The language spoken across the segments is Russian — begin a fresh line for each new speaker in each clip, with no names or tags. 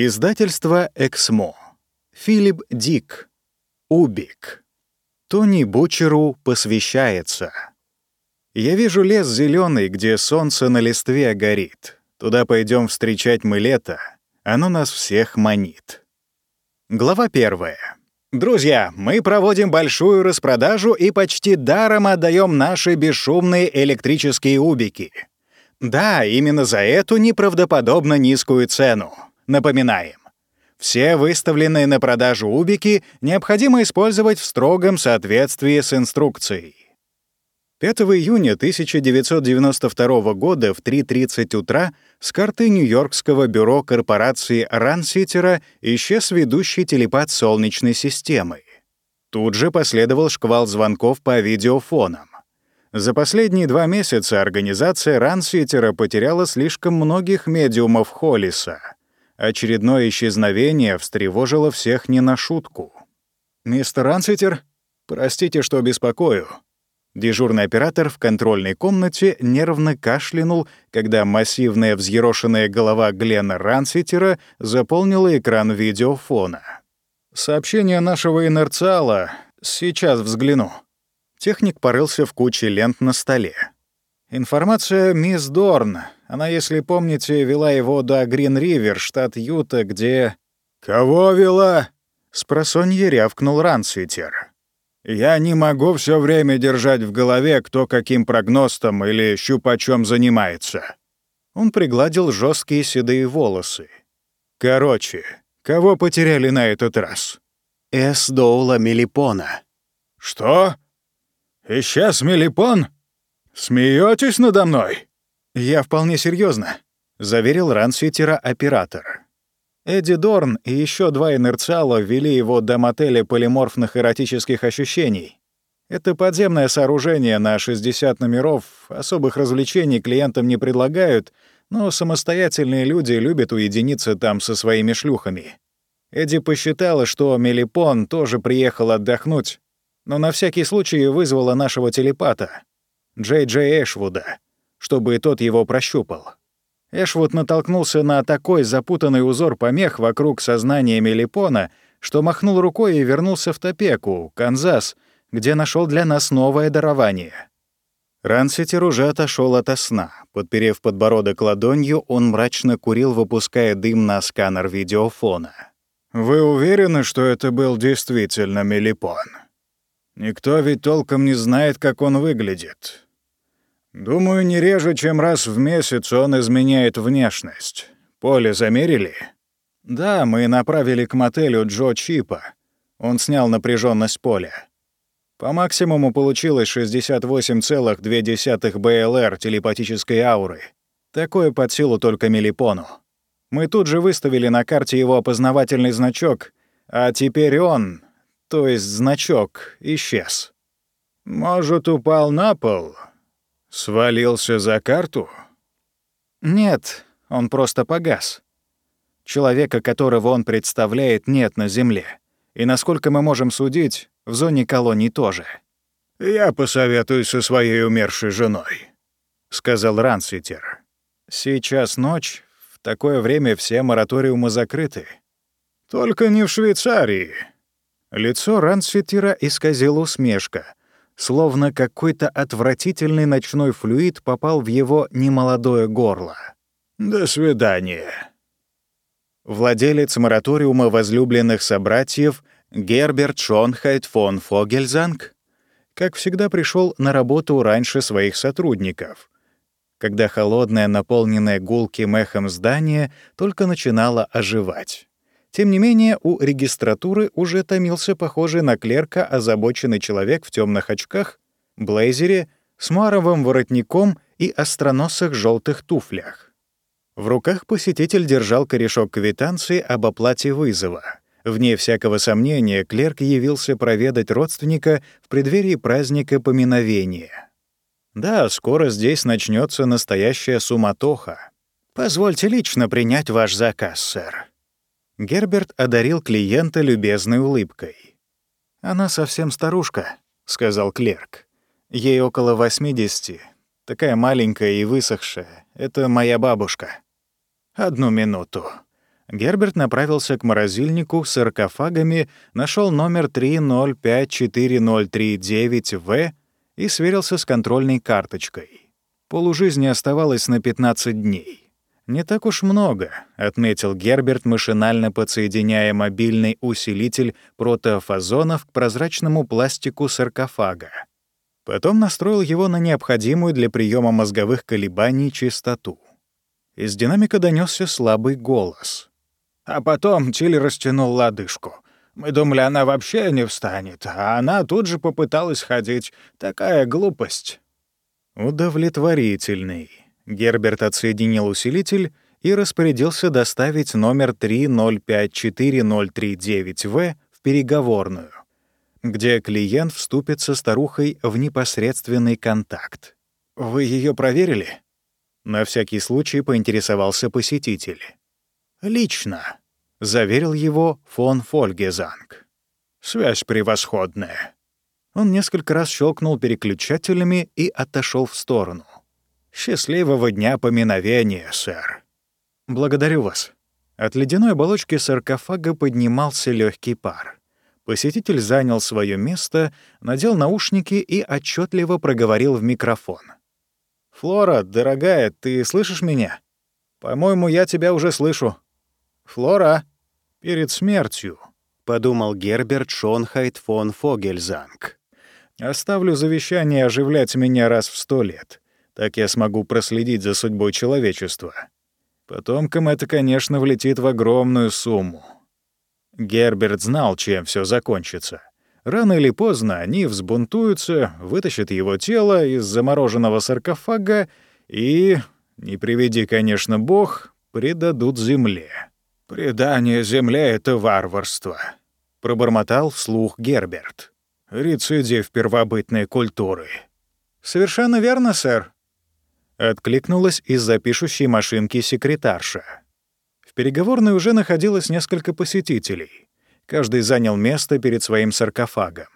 Издательство «Эксмо». Филипп Дик. Убик. Тони Бучеру посвящается. Я вижу лес зеленый, где солнце на листве горит. Туда пойдем встречать мы лето. Оно нас всех манит. Глава первая. Друзья, мы проводим большую распродажу и почти даром отдаем наши бесшумные электрические убики. Да, именно за эту неправдоподобно низкую цену. Напоминаем, все выставленные на продажу убики необходимо использовать в строгом соответствии с инструкцией. 5 июня 1992 года в 3.30 утра с карты Нью-Йоркского бюро корпорации Ранситера исчез ведущий телепат Солнечной системы. Тут же последовал шквал звонков по видеофонам. За последние два месяца организация Ранситера потеряла слишком многих медиумов Холлиса — Очередное исчезновение встревожило всех не на шутку. «Мистер Анситер, простите, что беспокою». Дежурный оператор в контрольной комнате нервно кашлянул, когда массивная взъерошенная голова Глена Ранситера заполнила экран видеофона. «Сообщение нашего инерциала. Сейчас взгляну». Техник порылся в куче лент на столе. «Информация мисс Дорн. Она, если помните, вела его до Грин-Ривер, штат Юта, где... «Кого вела?» — спросонье рявкнул Рансвитер. «Я не могу все время держать в голове, кто каким прогностом или щупачом занимается». Он пригладил жесткие седые волосы. «Короче, кого потеряли на этот раз?»
«Эс Доула Мелипона».
«Что? Исчез Мелипон? Смеетесь надо мной?» «Я вполне серьезно, заверил Рансвитера оператор. Эдди Дорн и еще два инерциала ввели его до мотеля полиморфных эротических ощущений. Это подземное сооружение на 60 номеров, особых развлечений клиентам не предлагают, но самостоятельные люди любят уединиться там со своими шлюхами. Эдди посчитала, что Мелипон тоже приехал отдохнуть, но на всякий случай вызвала нашего телепата, Джей Джей Эшвуда, чтобы тот его прощупал. Эшвуд натолкнулся на такой запутанный узор помех вокруг сознания Мелипона, что махнул рукой и вернулся в Топеку, Канзас, где нашел для нас новое дарование. Ранситер уже отошел ото сна. Подперев подбородок ладонью, он мрачно курил, выпуская дым на сканер видеофона. «Вы уверены, что это был действительно Мелипон? Никто ведь толком не знает, как он выглядит. Думаю, не реже, чем раз в месяц он изменяет внешность. Поле замерили? Да, мы направили к мотелю Джо Чипа. Он снял напряженность поля. По максимуму получилось 68,2 БЛР телепатической ауры. Такое под силу только Мелипону. Мы тут же выставили на карте его опознавательный значок, а теперь он, то есть значок, исчез. «Может, упал на пол?» Свалился за карту? Нет, он просто погас. Человека, которого он представляет, нет на Земле. И насколько мы можем судить, в зоне колоний тоже. «Я посоветуюсь со своей умершей женой», — сказал Рансвитер. «Сейчас ночь, в такое время все мораториумы закрыты. Только не в Швейцарии». Лицо Рансвитера исказило усмешка, словно какой-то отвратительный ночной флюид попал в его немолодое горло. «До свидания». Владелец мораториума возлюбленных собратьев Герберт Шонхайт фон Фогельзанг, как всегда, пришел на работу раньше своих сотрудников, когда холодное, наполненное гулким эхом здание только начинало оживать. Тем не менее, у регистратуры уже томился похожий на клерка озабоченный человек в темных очках, блейзере, с маровым воротником и остроносых желтых туфлях. В руках посетитель держал корешок квитанции об оплате вызова. Вне всякого сомнения, клерк явился проведать родственника в преддверии праздника поминовения. Да, скоро здесь начнется настоящая суматоха. Позвольте лично принять ваш заказ, сэр. Герберт одарил клиента любезной улыбкой. «Она совсем старушка», — сказал клерк. «Ей около 80, такая маленькая и высохшая. Это моя бабушка». «Одну минуту». Герберт направился к морозильнику с саркофагами, нашел номер 3054039В и сверился с контрольной карточкой. Полужизни оставалось на 15 дней. «Не так уж много», — отметил Герберт, машинально подсоединяя мобильный усилитель протофазонов к прозрачному пластику саркофага. Потом настроил его на необходимую для приема мозговых колебаний частоту. Из динамика донесся слабый голос. А потом Тиль растянул лодыжку. Мы думали, она вообще не встанет, а она тут же попыталась ходить. Такая глупость. Удовлетворительный. Герберт отсоединил усилитель и распорядился доставить номер 3054039В в переговорную, где клиент вступит со старухой в непосредственный контакт. «Вы ее проверили?» На всякий случай поинтересовался посетитель. «Лично», — заверил его фон Фольгезанг. «Связь превосходная». Он несколько раз щелкнул переключателями и отошел в сторону. «Счастливого дня поминовения, сэр». «Благодарю вас». От ледяной оболочки саркофага поднимался легкий пар. Посетитель занял свое место, надел наушники и отчетливо проговорил в микрофон. «Флора, дорогая, ты слышишь меня? По-моему, я тебя уже слышу. Флора, перед смертью», — подумал Герберт Шонхайт фон Фогельзанг. «Оставлю завещание оживлять меня раз в сто лет. Так я смогу проследить за судьбой человечества. Потомкам это, конечно, влетит в огромную сумму». Герберт знал, чем все закончится. Рано или поздно они взбунтуются, вытащат его тело из замороженного саркофага и, не приведи, конечно, бог, предадут земле. «Предание земле — это варварство», — пробормотал вслух Герберт. «Рецидив первобытной культуры». «Совершенно верно, сэр», — откликнулась из-за пишущей машинки секретарша. В переговорной уже находилось несколько посетителей. Каждый занял место перед своим саркофагом.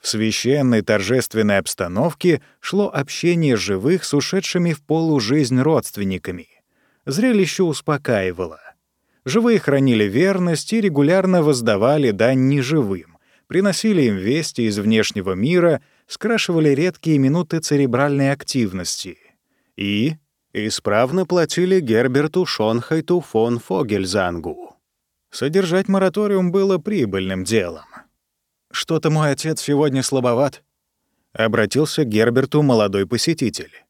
В священной торжественной обстановке шло общение живых с ушедшими в полужизнь родственниками. Зрелище успокаивало. Живые хранили верность и регулярно воздавали дань неживым, приносили им вести из внешнего мира, скрашивали редкие минуты церебральной активности и исправно платили Герберту Шонхайту фон Фогельзангу. Содержать мораториум было прибыльным делом. «Что-то мой отец сегодня слабоват», — обратился к Герберту молодой посетитель.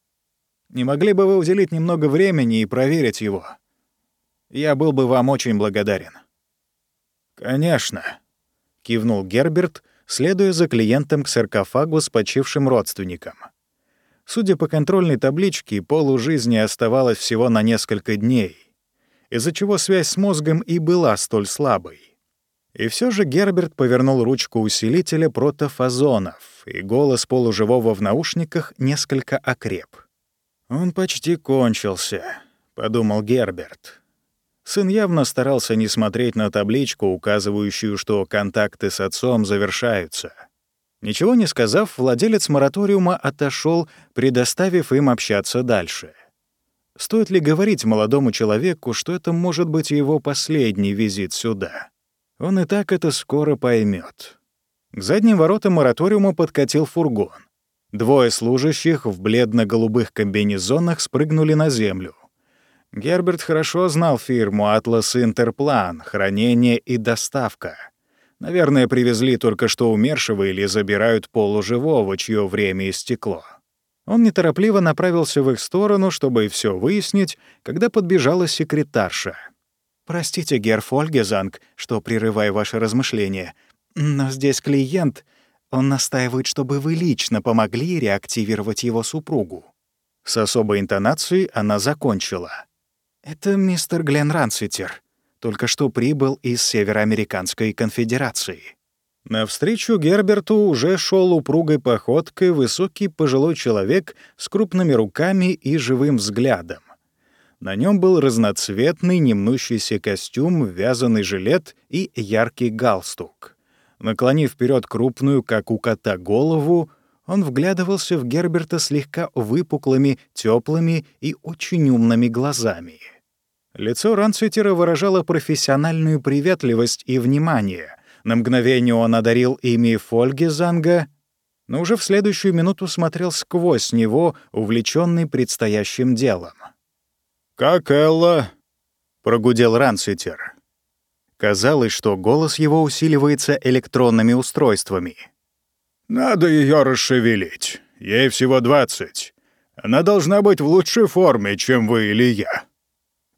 «Не могли бы вы уделить немного времени и проверить его? Я был бы вам очень благодарен». «Конечно», — кивнул Герберт, следуя за клиентом к саркофагу с почившим родственником. Судя по контрольной табличке, полужизни оставалось всего на несколько дней из-за чего связь с мозгом и была столь слабой. И все же Герберт повернул ручку усилителя протофазонов, и голос полуживого в наушниках несколько окреп. «Он почти кончился», — подумал Герберт. Сын явно старался не смотреть на табличку, указывающую, что контакты с отцом завершаются. Ничего не сказав, владелец мораториума отошел, предоставив им общаться дальше — Стоит ли говорить молодому человеку, что это может быть его последний визит сюда? Он и так это скоро поймет. К задним воротам мораториума подкатил фургон. Двое служащих в бледно-голубых комбинезонах спрыгнули на землю. Герберт хорошо знал фирму «Атлас Интерплан», хранение и доставка. Наверное, привезли только что умершего или забирают полуживого, чье время истекло. Он неторопливо направился в их сторону, чтобы все выяснить, когда подбежала секретарша. «Простите, Герр Фольгезанг, что прерываю ваши размышления, но здесь клиент. Он настаивает, чтобы вы лично помогли реактивировать его супругу». С особой интонацией она закончила. «Это мистер Глен Ранситер. Только что прибыл из Североамериканской конфедерации». Навстречу Герберту уже шел упругой походкой высокий пожилой человек с крупными руками и живым взглядом. На нем был разноцветный немнущийся костюм, вязаный жилет и яркий галстук. Наклонив вперед крупную, как у кота, голову, он вглядывался в Герберта слегка выпуклыми, теплыми и очень умными глазами. Лицо Ранцветера выражало профессиональную приветливость и внимание. На мгновение он одарил ими Фольгезанга, но уже в следующую минуту смотрел сквозь него, увлеченный предстоящим делом. «Как Элла?» — прогудел Ранцветер. Казалось, что голос его усиливается электронными устройствами. «Надо ее расшевелить. Ей всего двадцать. Она должна быть в лучшей форме, чем вы или я».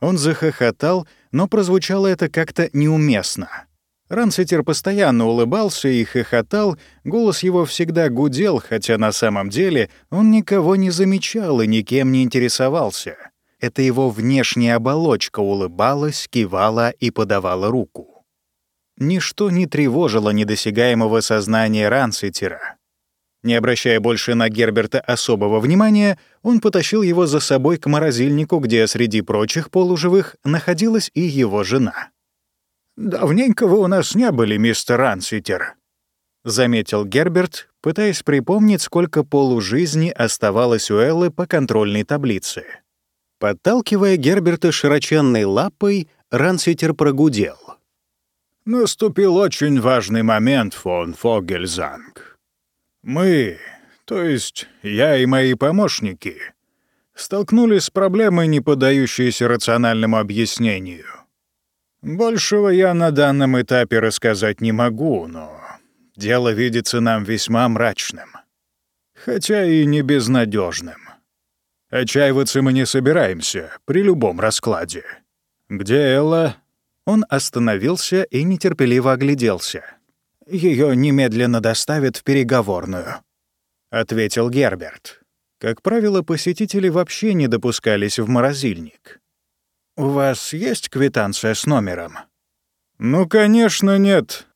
Он захохотал, но прозвучало это как-то неуместно. Ранситер постоянно улыбался и хохотал, голос его всегда гудел, хотя на самом деле он никого не замечал и никем не интересовался. Это его внешняя оболочка улыбалась, кивала и подавала руку. Ничто не тревожило недосягаемого сознания Ранситера. Не обращая больше на Герберта особого внимания, он потащил его за собой к морозильнику, где среди прочих полуживых находилась и его жена. «Давненько вы у нас не были, мистер Ранситер», — заметил Герберт, пытаясь припомнить, сколько полужизни оставалось у Эллы по контрольной таблице. Подталкивая Герберта широченной лапой, Ранситер прогудел. «Наступил очень важный момент, фон Фогельзанг. Мы, то есть я и мои помощники, столкнулись с проблемой, не поддающейся рациональному объяснению. Большего я на данном этапе рассказать не могу, но дело видится нам весьма мрачным, хотя и не безнадежным. Отчаиваться мы не собираемся при любом раскладе. Где Элла? Он остановился и нетерпеливо огляделся. Ее немедленно доставят в переговорную», — ответил Герберт. Как правило, посетители вообще не допускались в морозильник. «У вас есть квитанция с номером?» «Ну, конечно, нет.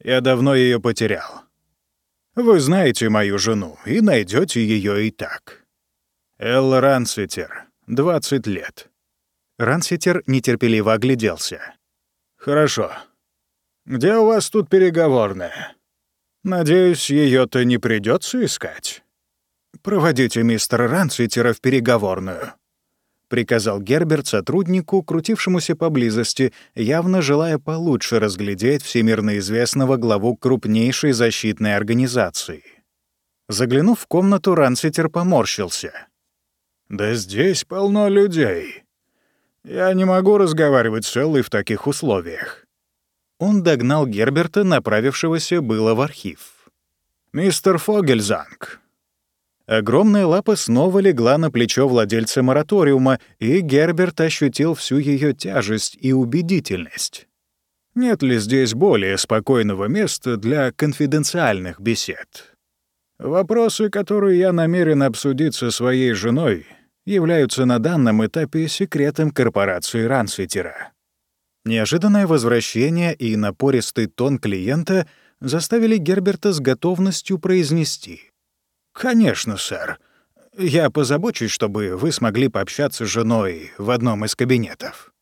Я давно ее потерял. Вы знаете мою жену и найдете ее и так. Элла Ранситер, 20 лет». Ранситер нетерпеливо огляделся. «Хорошо. Где у вас тут переговорная? Надеюсь, ее то не придется искать. Проводите мистера Рансвитера в переговорную», — приказал Герберт сотруднику, крутившемуся поблизости, явно желая получше разглядеть всемирно известного главу крупнейшей защитной организации. Заглянув в комнату, Рансвитер поморщился. «Да здесь полно людей. Я не могу разговаривать с Эллой в таких условиях он догнал Герберта, направившегося было в архив. «Мистер Фогельзанг». Огромная лапа снова легла на плечо владельца мораториума, и Герберт ощутил всю ее тяжесть и убедительность. Нет ли здесь более спокойного места для конфиденциальных бесед? Вопросы, которые я намерен обсудить со своей женой, являются на данном этапе секретом корпорации Рансвитера. Неожиданное возвращение и напористый тон клиента заставили Герберта с готовностью произнести. «Конечно, сэр. Я позабочусь, чтобы вы смогли пообщаться с женой в одном из кабинетов».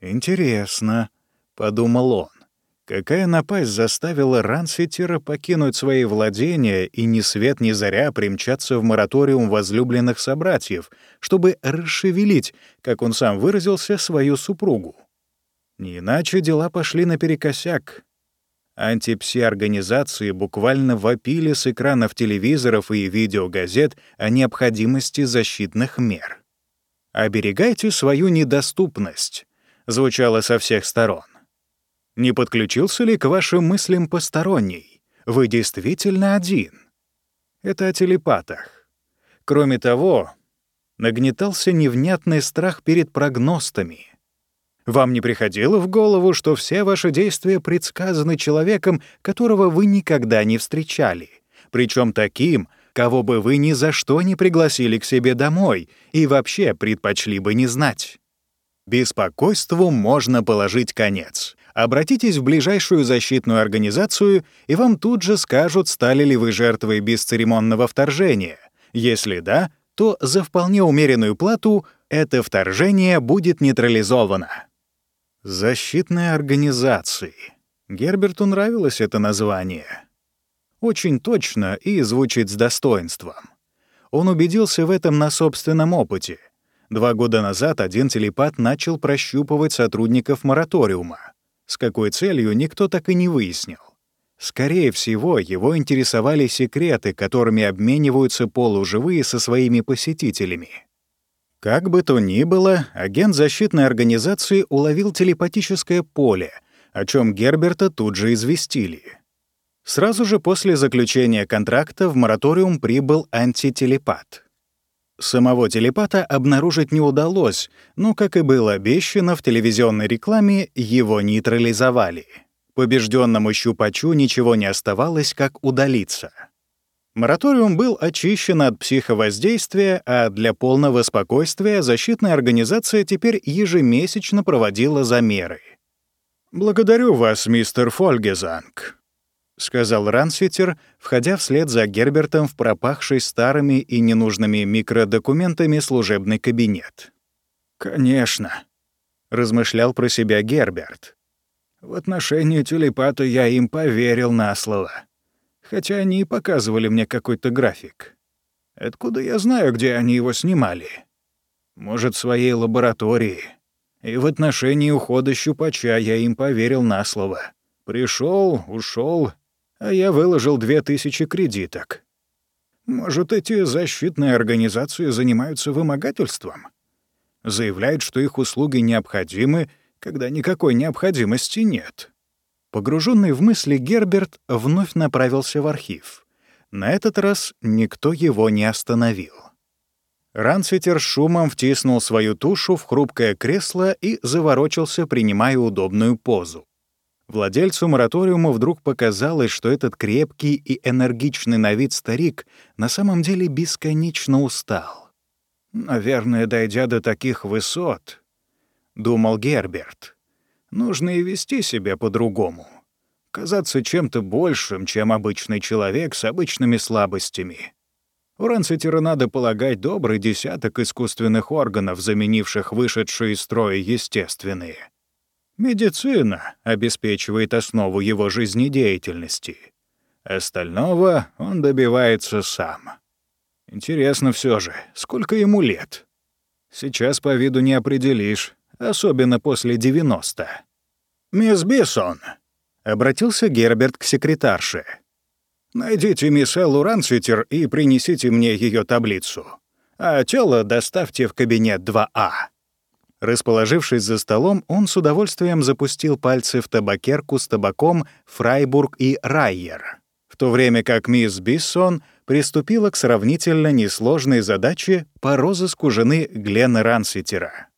«Интересно», — подумал он. Какая напасть заставила Ранситера покинуть свои владения и ни свет ни заря примчаться в мораториум возлюбленных собратьев, чтобы расшевелить, как он сам выразился, свою супругу? Не иначе дела пошли наперекосяк. Антипси-организации буквально вопили с экранов телевизоров и видеогазет о необходимости защитных мер. «Оберегайте свою недоступность», — звучало со всех сторон. Не подключился ли к вашим мыслям посторонний? Вы действительно один. Это о телепатах. Кроме того, нагнетался невнятный страх перед прогностами — вам не приходило в голову, что все ваши действия предсказаны человеком, которого вы никогда не встречали, причем таким, кого бы вы ни за что не пригласили к себе домой и вообще предпочли бы не знать? Беспокойству можно положить конец. Обратитесь в ближайшую защитную организацию, и вам тут же скажут, стали ли вы жертвой бесцеремонного вторжения. Если да, то за вполне умеренную плату это вторжение будет нейтрализовано. Защитной организации. Герберту нравилось это название. Очень точно и звучит с достоинством. Он убедился в этом на собственном опыте. Два года назад один телепат начал прощупывать сотрудников мораториума. С какой целью, никто так и не выяснил. Скорее всего, его интересовали секреты, которыми обмениваются полуживые со своими посетителями. Как бы то ни было, агент защитной организации уловил телепатическое поле, о чем Герберта тут же известили. Сразу же после заключения контракта в мораториум прибыл антителепат. Самого телепата обнаружить не удалось, но, как и было обещано в телевизионной рекламе, его нейтрализовали. Побежденному щупачу ничего не оставалось, как удалиться. Мораториум был очищен от психовоздействия, а для полного спокойствия защитная организация теперь ежемесячно проводила замеры. «Благодарю вас, мистер Фольгезанг», — сказал Рансвитер, входя вслед за Гербертом в пропахший старыми и ненужными микродокументами служебный кабинет. «Конечно», — размышлял про себя Герберт. В отношении телепата я им поверил на слово. Хотя они и показывали мне какой-то график. Откуда я знаю, где они его снимали? Может, в своей лаборатории. И в отношении ухода щупача я им поверил на слово. Пришел, ушел, а я выложил две тысячи кредиток. Может, эти защитные организации занимаются вымогательством? Заявляют, что их услуги необходимы когда никакой необходимости нет. Погруженный в мысли Герберт вновь направился в архив. На этот раз никто его не остановил. Рансвитер шумом втиснул свою тушу в хрупкое кресло и заворочился, принимая удобную позу. Владельцу мораториума вдруг показалось, что этот крепкий и энергичный на вид старик на самом деле бесконечно устал. Наверное, дойдя до таких высот, думал Герберт. Нужно и вести себя по-другому. Казаться чем-то большим, чем обычный человек с обычными слабостями. У Ранситера надо полагать добрый десяток искусственных органов, заменивших вышедшие из строя естественные. Медицина обеспечивает основу его жизнедеятельности. Остального он добивается сам. Интересно все же, сколько ему лет? Сейчас по виду не определишь, особенно после 90. «Мисс Бессон», — обратился Герберт к секретарше. «Найдите мисс Эллу Рансвитер и принесите мне ее таблицу. А тело доставьте в кабинет 2А». Расположившись за столом, он с удовольствием запустил пальцы в табакерку с табаком «Фрайбург» и «Райер», в то время как мисс Биссон приступила к сравнительно несложной задаче по розыску жены Глена Рансвитера.